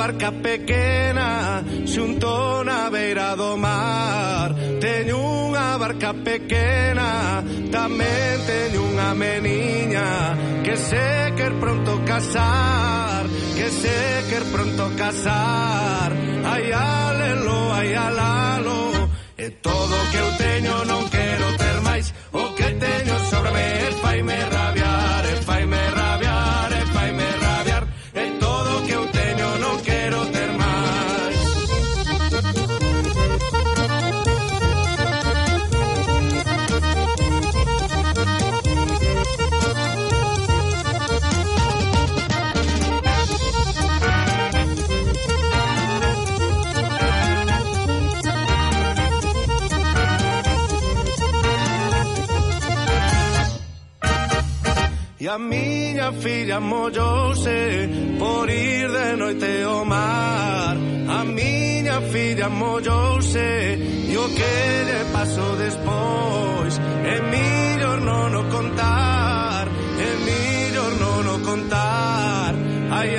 barca pequena xunto na beira do mar. Teño unha barca pequena Tamén teño unha meniña Que se quer pronto casar Que se quer pronto casar. Ai, alelo, ai, miña filla mollouse por ir de noite ao mar A miña filla mollouse e o que lle paso despois É millor non o contar, é millor non o contar. Ai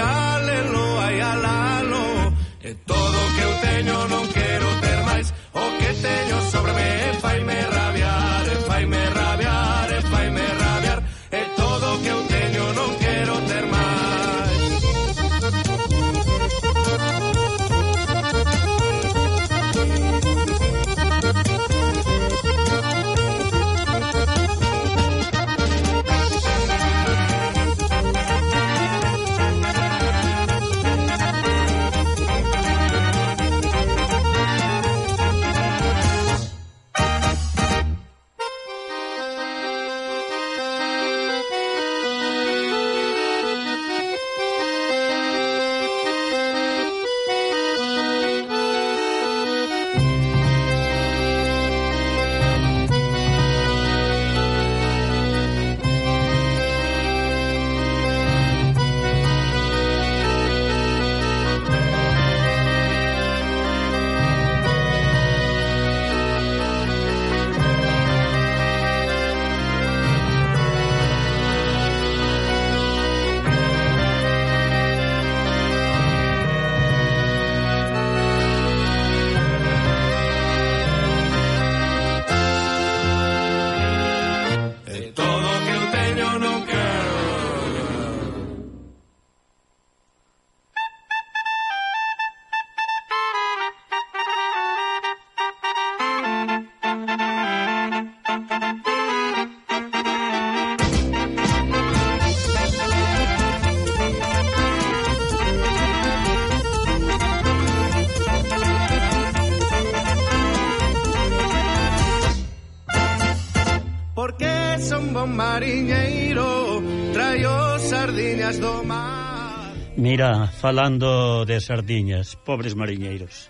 bon mariñeiro traio sardiñas do mar. Mira, falando de sardiñas, pobres mariñeiros.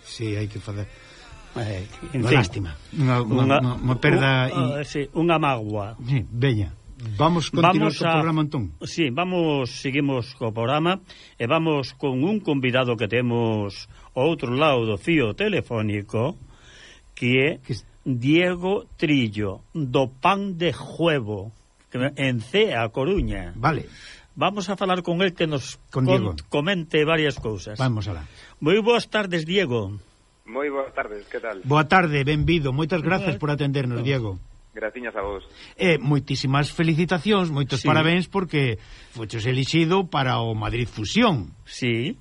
Si, sí, hai que fazer Eh, en fin, lástima. Unha, unha, unha, unha perda un, uh, sí, unha mágoa. Sí, veña. Vamos continuar vamos a, co programa, Antón. Sí, vamos, seguimos co programa e vamos con un convidado que temos ao outro lado do fío telefónico que é... Que Diego Trillo, do Pan de Juevo, en CEA, Coruña. Vale. Vamos a falar con el que nos con con, comente varias cousas. Vamos alá. Moi boas tardes, Diego. Moi boas tardes, que tal? Boa tarde, benvido. Moitas grazas por atendernos, Diego. Graciñas a vos. Eh, moitísimas felicitacións, moitos sí. parabéns porque foches elixido para o Madrid Fusión. Sí.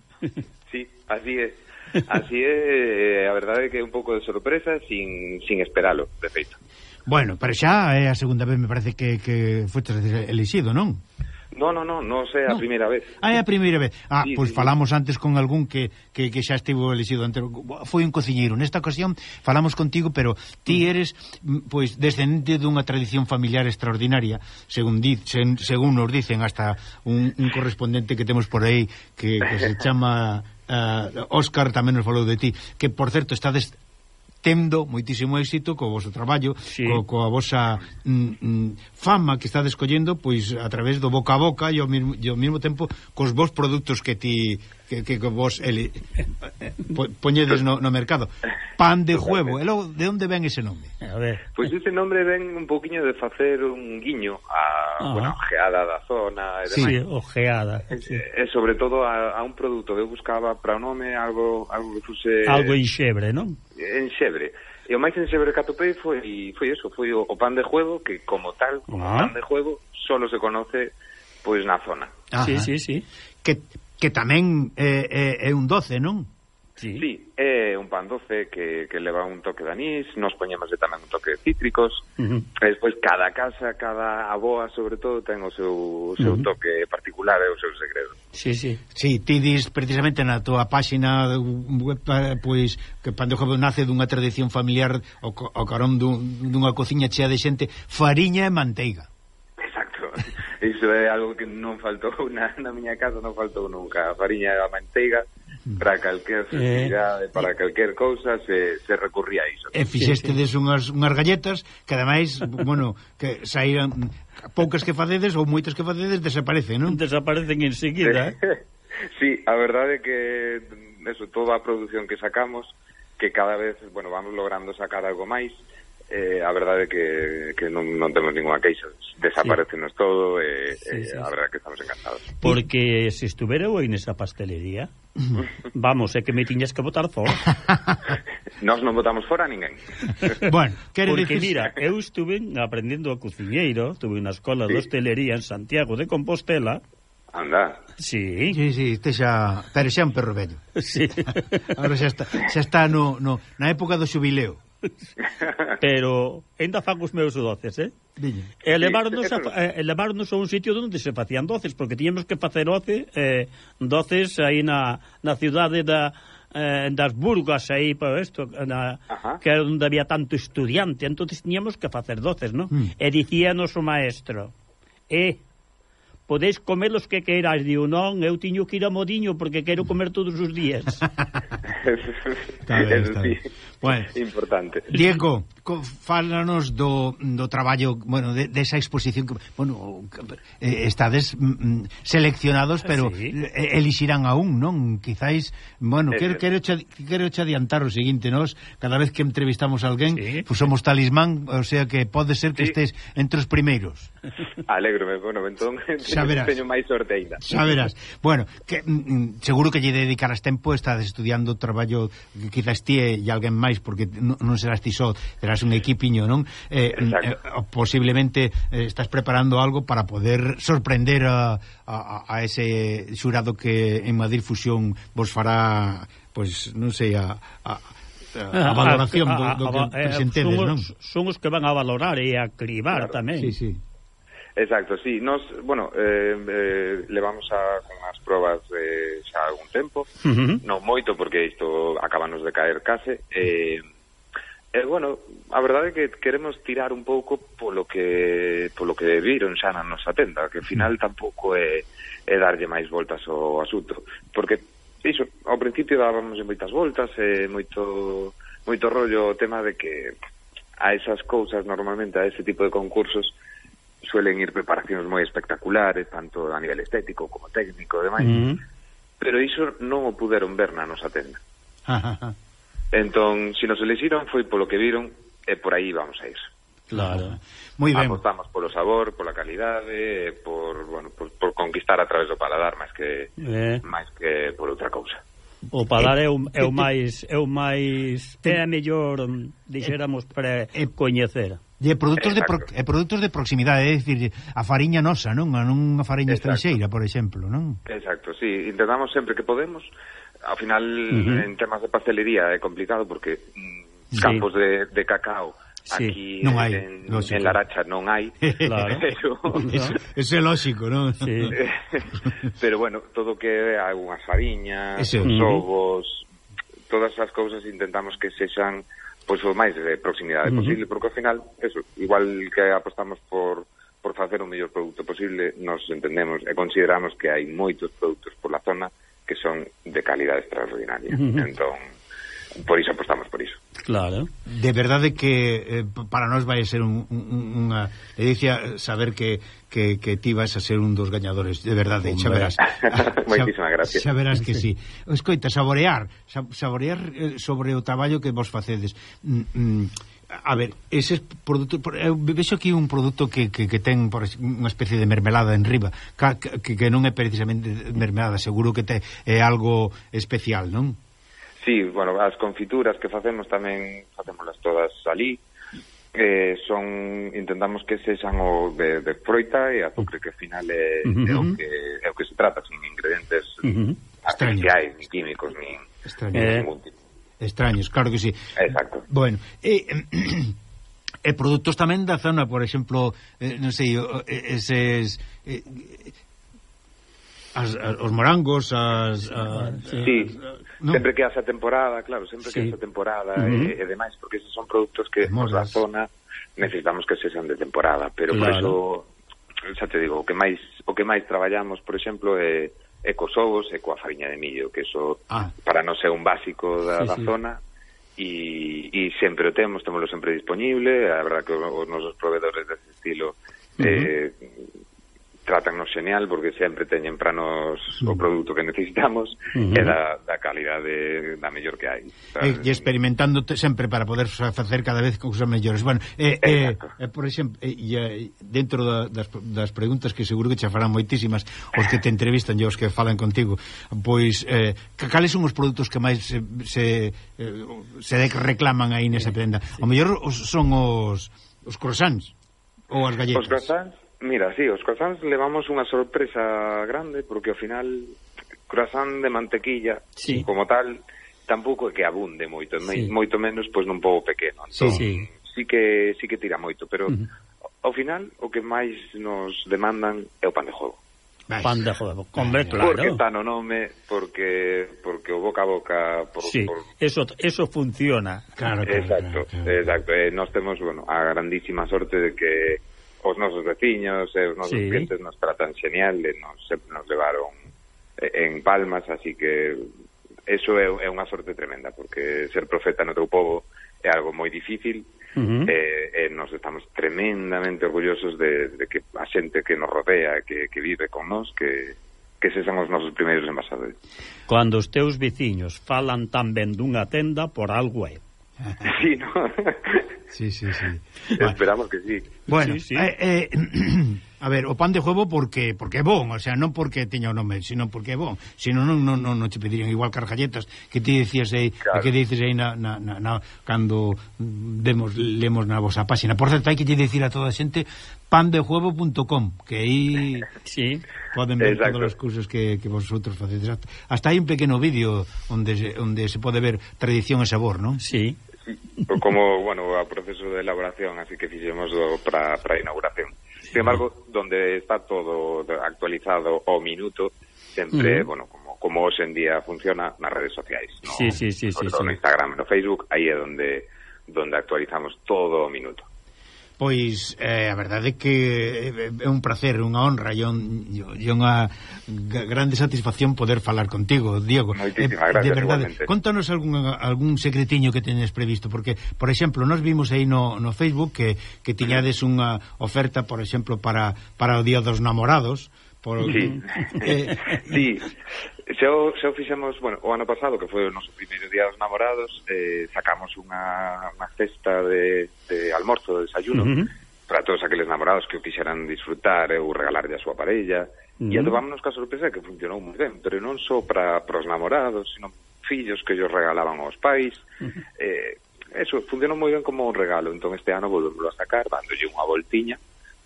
sí, así é. Así é, eh, a verdade é que é un pouco de sorpresa sin, sin esperalo, de feito. Bueno, pero xa é a segunda vez me parece que, que foste elixido, non? No, no, no, non sei a no. primeira vez. Ah, é a primeira vez. Ah, sí, pois sí, falamos antes con algún que, que, que xa estivo elixido antes. Foi un cociñeiro. Nesta ocasión falamos contigo, pero ti mm. eres mm, pois descendente dunha tradición familiar extraordinaria, según di, sen, según nos dicen hasta un, un correspondente que temos por aí que, que se chama Uh, Óscar tamén nos falou de ti, que, por certo, estades tendo moitísimo éxito co voso traballo, sí. co, coa vosa mm, mm, fama que está descollendo pois a través do boca a boca e ao mesmo, e ao mesmo tempo cos vos produtos que ti que, que, que vos ele, po, poñedes no, no mercado pan de juego, e logo de onde ven ese nome? A ver. Pois pues ese nome ven un poquinho de facer un guiño a, ah. bueno, ojeada da zona e demais. Eh, sí, ojeada. E, sí. e sobre todo a, a un produto que eu buscaba para o nome algo algo que fuse algo enxebre, non? En xebre. E o máis en xebre que atopei foi foi eso, foi o, o pan de juego que como tal, como ah. pan de juego solo se conoce pois na zona. Ajá. Sí, sí, sí. Que que tamén é, é, é un doce, non? Sí. sí, é un pan doce que, que leva un toque de anís, nos poñemos tamén un toque de cítricos, uh -huh. e despois cada casa, cada aboa, sobre todo, ten o seu, o seu uh -huh. toque particular e o seu segredo. Sí, sí. Sí, ti dis precisamente na tua páxina web, pois, que pan Pandejo nace dunha tradición familiar o, o carón dun, dunha cociña chea de xente, fariña e manteiga iso é algo que non faltou na, na miña casa non faltou nunca a fariña e a manteiga para calquer festividade, eh, para calquer cousa se, se recurría a iso. E fixestedes unhas, unhas galletas que ademais, bueno, que saíran poucas que facedes ou moitas que facedes desaparecen, non? Desaparecen enseguida, eh? sí, a verdade é que eso, toda a produción que sacamos que cada vez, bueno, vamos logrando sacar algo máis, eh, a verdade é que, que non, non temos ninguna queixa desaparecenos sí. todo e, eh, sí, sí, eh, a verdade que estamos encantados porque se estuvera eu nesa pastelería vamos, é que me tiñas que votar fora Nos non votamos fora a ninguén bueno, quere Porque dicir... mira, eu estuve aprendendo a cociñeiro estuve na escola sí. de hostelería en Santiago de Compostela Anda. Sí. Sí, sí, este xa... Pero xa un perro vello. Sí. Agora xa está, xa está no, no, na época do xubileo. pero ainda fago os meus doces, eh? Viña. E levarnos, sí, a, eh, levarnos a un sitio onde se facían doces, porque tiñamos que facer doce, eh, doces aí na, na cidade da eh, das Burgas aí para isto, na, Ajá. que era onde había tanto estudiante, entonces tiñamos que facer doces, non? Mm. E dicíanos o maestro, eh, podeis comer os que queiras. Diu, non, eu tiño que ir a Modiño porque quero comer todos os días. está ben, está ben. Bueno, importante. Diego, fálanos do, do traballo, bueno, de, de esa exposición que, bueno, eh, estades mm, mm seleccionados, pero sí. elixirán a un, non? Quizáis, bueno, quero, eh, quero, che, quero che adiantar o seguinte, nos, cada vez que entrevistamos a alguén, sí. pues somos talismán, o sea que pode ser que sí. estés entre os primeiros. Alégrome, bueno, entón xa verás. teño máis sorte ainda. Xa verás. Bueno, que, mm, mm, seguro que lle dedicarás tempo, estás estudiando traballo que quizás ti e alguén máis, porque non, non serás ti só, terás un equipiño, non? Eh, mm, Exacto. eh, posiblemente eh, estás preparando algo para poder sorprender a, a, a ese xurado que en Madrid Fusión vos fará, pois, non sei, a... a a ah, ah, valoración a, do, do que eh, presentedes, non? Son os que van a valorar e a cribar claro, tamén. Sí, sí. Exacto, sí. Nos, bueno, eh, eh, levamos a unhas probas eh, xa algún tempo, uh -huh. non moito, porque isto acabanos de caer case, eh, E, eh, bueno, a verdade é que queremos tirar un pouco polo que polo que viron xa na nosa tenda, que ao final tampouco é, é darlle máis voltas ao asunto, porque iso, ao principio dábamos moitas voltas, e moito moito rollo o tema de que a esas cousas normalmente, a ese tipo de concursos, suelen ir preparacións moi espectaculares, tanto a nivel estético como técnico e demais. Mm. Pero iso non o puderon ver na nosa tenda. Ajá. Entón, se si nos elixiron foi polo que viron e eh, por aí vamos a ir. Claro. Moi ben. Apostamos polo sabor, pola calidade, eh, por, bueno, por, por conquistar a través do paladar máis que eh. máis que por outra cousa. O paladar eh, é, o, é o máis é o máis ten a mellor mm, dixéramos para coñecer. De produtos de pro, e eh, produtos de proximidade, é dicir, a fariña nosa, non? A non a fariña Exacto. estranxeira, por exemplo, non? Exacto, sí, intentamos sempre que podemos. Ao final uh -huh. en temas de pastelería é complicado porque mm, sí. campos de, de cacao sí. aquí non hai, en, lógico. en Laracha non hai. claro. Pero... Eso é lógico, non? Sí. pero bueno, todo que algunhas fariñas, os ovos, todas as cousas intentamos que sexan se pois o máis de proximidade uh -huh. posible, porque ao final, eso, igual que apostamos por por facer o mellor produto posible, nos entendemos e consideramos que hai moitos produtos por la zona que son de calidade extraordinaria. Uh -huh. Entón, por iso apostamos por iso. Claro. De verdade que eh, para nós vai ser un, un, unha edicia saber que, que, que ti vas a ser un dos gañadores, de verdade, xa verás. Moitísimas gracias. Xa verás que sí. Escoita, saborear, saborear eh, sobre o traballo que vos facedes. Mm, mm, a ver, ese produto eu vexo aquí un produto que, que, que ten por unha especie de mermelada en riba, que, que non é precisamente mermelada, seguro que te, é algo especial, non? Sí, bueno, as confituras que facemos tamén facémolas todas alí. Eh, son intentamos que sexan o de, de froita e azúcar que ao final é, uh -huh. é o que é o que se trata sin ingredientes uh -huh. artificiais ni químicos ni Extraño. eh, extraños, claro que sí. Exacto. Bueno, e eh, e produtos tamén da zona, por exemplo, eh, non sei, eses eh, as, as, os morangos, as, as, sí. as no. sempre que haxa temporada, claro, sempre sí. que haxa temporada uh eh, -huh. e, e demais, porque esos son produtos que por la zona necesitamos que sexan de temporada, pero claro. por eso xa te digo, o que máis o que máis traballamos, por exemplo, é e cos ovos e coa fariña de millo, que eso ah. para non ser un básico da, sí, da sí. zona e, e sempre o temos, temoslo sempre disponible, a verdad que os nosos proveedores desse estilo uh -huh. eh, tratannos genial porque sempre teñen para nos o produto que necesitamos uh -huh. e da, da calidade da mellor que hai. E, e experimentando sempre para poder facer cada vez cousas mellores. Bueno, eh, eh, eh, por exemplo, eh, dentro da, das, das preguntas que seguro que xa farán moitísimas os que te entrevistan e os que falan contigo, pois eh, cales son os produtos que máis se, se, se reclaman aí nesa prenda? O mellor os, son os, os croissants ou as galletas? Os croissants Mira, sí, os croissants levamos unha sorpresa grande porque ao final croissant de mantequilla sí. como tal tampouco é que abunde moito, sí. moito menos pois nun pouco pequeno. Entón, sí, sí. sí que sí que tira moito, pero uh -huh. ao final o que máis nos demandan é o pan de jogo. Vai. Pan de jogo, hombre, claro. Porque está no nome, porque porque o boca a boca por, sí, por... eso eso funciona. Claro, claro, exacto, claro, claro. exacto. Eh, eh nós temos, bueno, a grandísima sorte de que os nosos veciños e os nosos sí. clientes nos tratan genial e nos, sempre nos levaron en palmas, así que eso é, é unha sorte tremenda, porque ser profeta no teu povo é algo moi difícil, Uh -huh. eh, nos estamos tremendamente orgullosos de, de que a xente que nos rodea, que, que vive con nós, que, que se son os nosos primeiros embaixadores. Cando os teus veciños falan tan ben dunha tenda, por algo é. sí, no? Sí, sí, sí. Esperamos que sí. Bueno, sí, sí. Eh, eh, a ver, o pan de huevo porque porque é bon, o sea, non porque teña o nome, sino porque é bon. Si non non non, non te pedirían igual que as galletas que ti dicías aí, claro. que dices aí na, na, na, na cando demos lemos na vosa páxina. Por certo, hai que lle dicir a toda a xente pandejuevo.com, que aí sí. poden ver Exacto. todos os cursos que, que vosotros facedes. Hasta, hasta hai un pequeno vídeo onde se, onde se pode ver tradición e sabor, non? Sí como, bueno, o proceso de elaboración, así que fixemos para a inauguración. Sin embargo, donde está todo actualizado ao minuto, sempre, uh -huh. bueno, como como hoxe en día funciona nas redes sociais, no, sí, sí, sí, sobre sí, todo sí. no Instagram, no Facebook, aí é donde donde actualizamos todo o minuto. Pois, eh, a verdade é que eh, é un placer, unha honra e, un, e unha grande satisfacción poder falar contigo, Diego. Moitísimas eh, gracias, de verdade. Igualmente. Contanos algún, algún secretiño que tenes previsto, porque, por exemplo, nós vimos aí no, no Facebook que, que tiñades unha oferta, por exemplo, para, para o Día dos Namorados, Por... Sí. eh... sí. Se o, se o fixemos, bueno, o ano pasado, que foi o noso primeiro día dos namorados, eh, sacamos unha, unha cesta de, de almorzo, de desayuno, uh -huh. para todos aqueles namorados que o quixeran disfrutar eh, ou regalarlle a súa parella, uh -huh. e atopámonos ca sorpresa que funcionou moi ben, pero non só para os namorados, sino fillos que ellos regalaban aos pais, uh -huh. eh, eso, funcionou moi ben como un regalo, entón este ano volvemos a sacar, dándolle unha voltiña,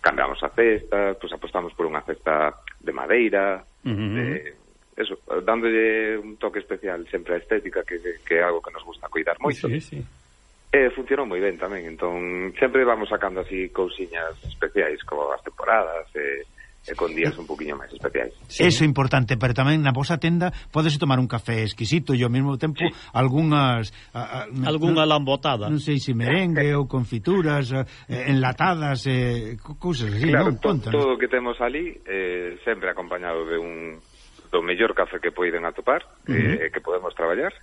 cambiamos a cesta, pues apostamos por unha cesta de madeira, uh -huh. de, eso, dándolle un toque especial sempre a estética, que, que é algo que nos gusta cuidar moito. Sí, sí. E funcionou moi ben tamén, entón sempre vamos sacando así cousiñas especiais como as temporadas, e... Eh, e con días un poquinho máis especiais. Sí. Eso é importante, pero tamén na vosa tenda podes tomar un café exquisito e ao mesmo tempo sí. algunhas a, a, algunha lambotada. Non sei se merengue ou confituras eh, enlatadas eh, cousas así, claro, non? Conta, todo o que temos ali eh, sempre acompañado de un do mellor café que poiden atopar, uh -huh. eh, que podemos traballar.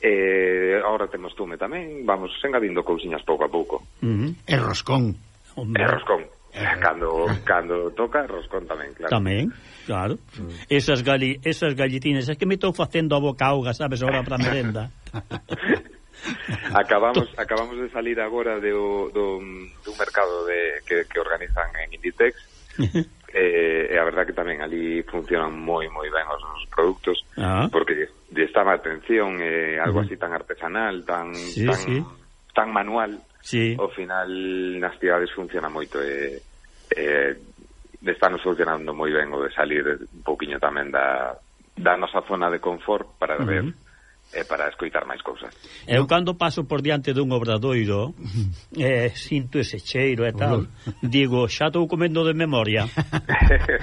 Eh, agora temos tume tamén, vamos engadindo cousiñas pouco a pouco. Uh -huh. E roscón. Hombre. E roscón. cando, cando toca, roscón tamén, claro. Tamén, claro. Mm. Esas, gali, esas galletinas, es que me estou facendo a boca auga, sabes, ahora para merenda. acabamos acabamos de salir agora de, do, do, do mercado de, que, que organizan en Inditex eh, e a verdad que tamén ali funcionan moi moi ben os nosos produtos ah. porque lle estaba atención eh, algo así tan artesanal tan sí, tan, sí. tan manual sí. ao final nas cidades funciona moito e eh, eh, están solucionando moi ben o de salir un pouquiño tamén da, da nosa zona de confort para uh -huh. ver e para escoitar máis cousas. Eu cando paso por diante dun obradoiro, eh, sinto ese cheiro e tal, digo, xa estou comendo de memoria.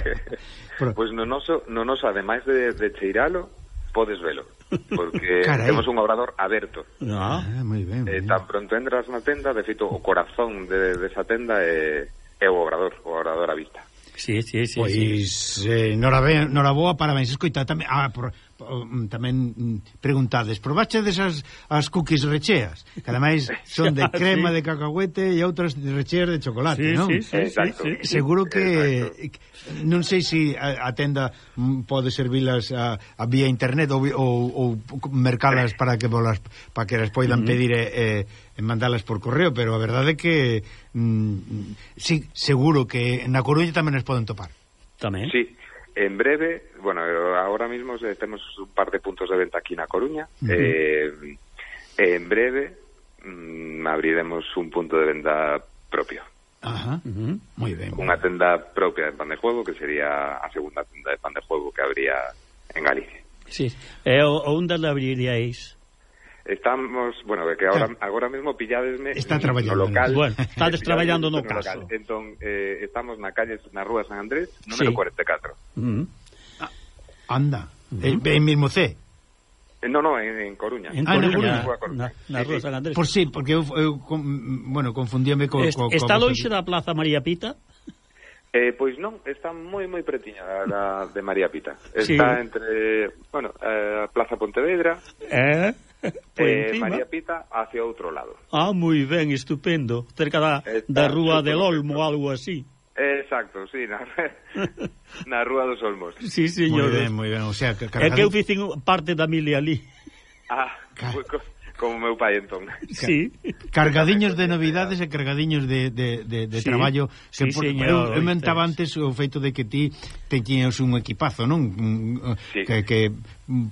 pois pues no noso, no noso ademais de, de cheiralo, podes velo, porque Carai. temos un obrador aberto. Ah, ah moi ben. Eh, tan pronto entras na tenda, de feito, o corazón de, de esa tenda é... Eh, é o Obrador, o Obrador a vista. Sí, sí, sí. Pois, sí. eh, noraboa, noraboa, parabéns. Escoita, tamén, ah, por, Mm, tamén mm, preguntades, probaxedes as, as cookies recheas, que ademais son de crema sí. de cacahuete e outras de recheas de chocolate, sí, non? Sí, sí, Exacto. Sí, sí. Seguro que Exacto. non sei se si a, a tenda mm, pode servilas a, a vía internet ou, ou, ou mercalas para que bolas, para que las poidan pedir e, e, e mandalas por correo, pero a verdade é que mm, sí, seguro que na Coruña tamén as poden topar. Tamén. Sí. En breve, bueno, ahora mismo tenemos un par de puntos de venta aquí en A Coruña. Uh -huh. eh, en breve mmm, abriremos un punto de venta propio. Ajá, uh -huh. muy bien. Una tenda propia de pan de juego, que sería a segunda tenda de pan de juego que habría en Galicia. Sí, eh, onde abriríais? Estamos, bueno, que agora, eh. agora mesmo pilladesme Está traballando, no local. Bueno, estades traballando no, caso. Local. Entón, eh, estamos na calle, na rúa San Andrés, número sí. 44. Mm. Ah. Anda, mm. en, mismo C. Eh, no, no, en, en Coruña. En ah, Coruña, Coruña. Na, na Rúa eh, San Andrés. Por sí, porque eu, eu com, bueno, confundíame co, co, Está co, loixe da Plaza María Pita? Eh, pois non, está moi moi pretiña da, da de María Pita. Está sí. entre, bueno, eh, a Plaza Pontevedra. Eh? eh, encima. María Pita hacia outro lado. Ah, moi ben, estupendo. Cerca da, Está, da Rúa del Olmo, algo así. Exacto, sí, na, na Rúa dos Olmos. Sí, señor. Moi ben, moi ben. O sea, que cargado... É que eu fixen parte da milia ali. Ah, Car... Co, como meu pai entón. Sí. Cargadiños de novidades e cargadiños de, de, de, de sí. traballo que sí, por, señor, eu, eu mentaba antes o feito de que ti te un equipazo, non? Sí. Que, que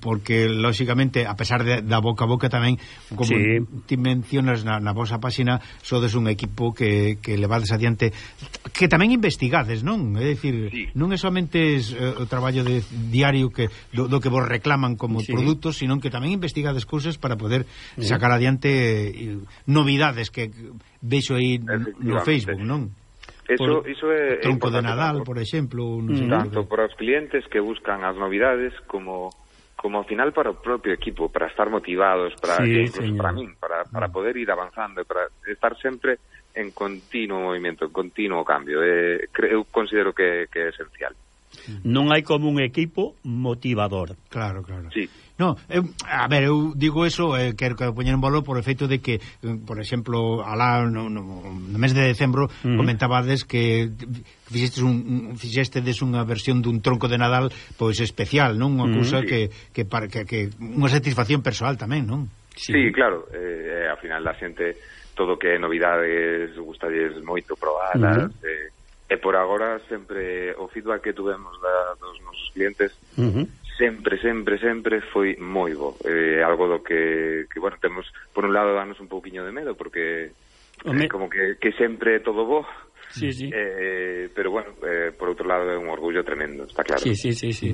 porque lóxicamente a pesar de, da boca a boca tamén como sí. ti mencionas na, na vosa páxina sodes un equipo que, que levades adiante que tamén investigades, non? É dicir, sí. non é somente es, eh, o traballo de diario que do, do que vos reclaman como sí. produtos, sino que tamén investigades cousas para poder sí. sacar adiante eh, novidades que vexo aí no Facebook, non? Eso, por, iso é, tronco de Nadal, por exemplo, non mm. tanto para os clientes que buscan as novidades como como ao final para o propio equipo, para estar motivados, para sí, incluso para min, para, para mm. poder ir avanzando, para estar sempre en continuo movimento, en continuo cambio. Eh, eu considero que, que é esencial non hai como un equipo motivador. Claro, claro. Sí. No, eu, a ver, eu digo eso, eh, quero que poñer en valor por efeito de que, eh, por exemplo, alá no, no, no mes de decembro uh -huh. comentabades que fixestes un fixestedes unha versión dun tronco de Nadal pois especial, non? Unha cousa uh -huh. que que para que, que unha satisfacción persoal tamén, non? Sí, sí claro, eh, eh ao final a xente todo que é novidades gustalles moito probalas, uh -huh. eh, E por agora sempre o feedback que tuvemos da, dos nosos clientes uh -huh. sempre, sempre, sempre foi moi bo. Eh, algo do que, que, bueno, temos por un lado danos un pouquiño de medo porque Home. eh, como que, que sempre todo bo. Sí, sí. Eh, pero bueno, eh, por outro lado é un orgullo tremendo, está claro. Sí, sí, sí, sí.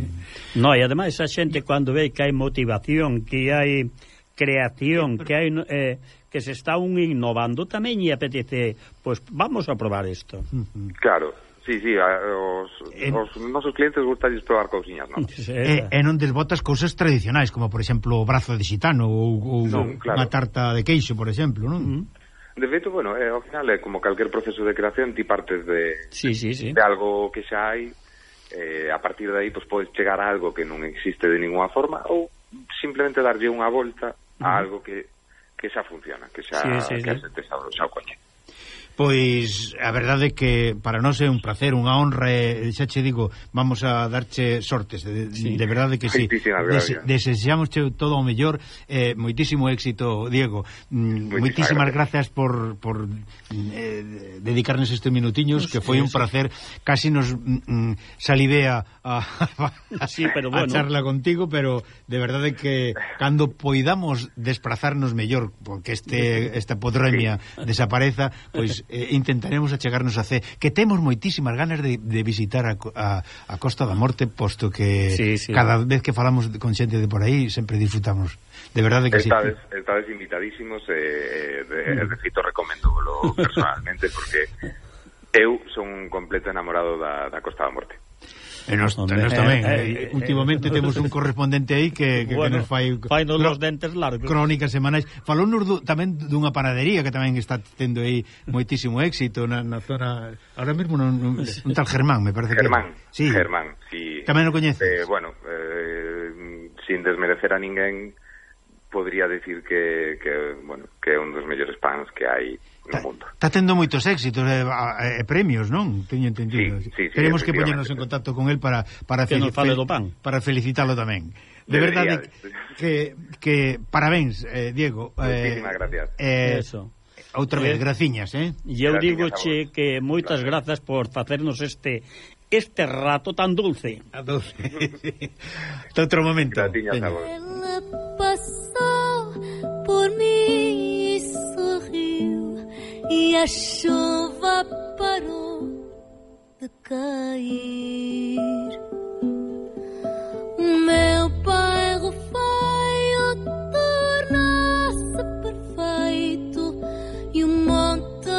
No, e ademais a xente cando ve que hai motivación, que hai creación, que hai eh, que se está un innovando tamén e apetece, pois pues, vamos a probar isto. Claro. Sí, sí, a, os, en... os nosos clientes gustalles probar cousiñas, non? E, e non desbotas cousas tradicionais, como, por exemplo, o brazo de xitano ou, ou non, claro. unha tarta de queixo, por exemplo, non? De feito, bueno, eh, ao final é como calquer proceso de creación ti partes de, sí, sí, sí. de algo que xa hai eh, a partir de aí pues, podes chegar a algo que non existe de ninguna forma ou simplemente darlle unha volta a algo que que esa funciona, que esa, sí, sí, que sí. esa, esa coña. Pois a verdade que para nós é un placer, unha honra, e xa che digo, vamos a darche sortes, de, sí. de verdade que sí. Des, desexamos todo o mellor, eh, moitísimo éxito, Diego. Mm, moitísimas, Moitísimas gracias. por, por eh, dedicarnos este minutiños, pues, que foi sí, un placer, sí. casi nos mm, mm salivea a, a, sí, pero bueno. a charla contigo, pero de verdade que cando poidamos desplazarnos mellor, porque este esta podremia sí. desapareza, pois eh, intentaremos achegarnos a C que temos moitísimas ganas de, de visitar a, a, a Costa da Morte posto que sí, sí. cada vez que falamos con xente de por aí sempre disfrutamos. De verdade que esta sí vez, esta vez invitadísimos eh, eh de, eh, de recito recomendo personalmente porque eu son un completo enamorado da, da Costa da Morte. E nos, Hombre, nos eh, tamén. Eh, eh, últimamente eh, temos un correspondente aí que, que, bueno, que nos fai... Fai nos los dentes largos. Crónicas semanais. Falou nos do, tamén dunha panadería que tamén está tendo aí moitísimo éxito na, na zona... Ahora mesmo non, non, un tal Germán, me parece Germán, que... Sí. Germán, sí. Tamén o coñeces? Eh, bueno, eh, sin desmerecer a ninguén podría decir que, que, bueno, que é un dos mellores pans que hai no mundo. Está tendo moitos éxitos e, eh, e premios, non? Teño entendido. Sí, sí, sí, Teremos que poñernos en contacto con el para para que nos fale do pan, para felicitalo tamén. De Debería, verdade que, que parabéns, eh, Diego. Eh, gracias. Eh, Eso. Outra eh, vez, eh, graciñas, eh? E eu digo che que moitas grazas por facernos este este rato tan dulce. A dulce. Hasta outro momento. Graciñas a vos. por mí sorriu e a chuva parou de cair. Meu pai refaz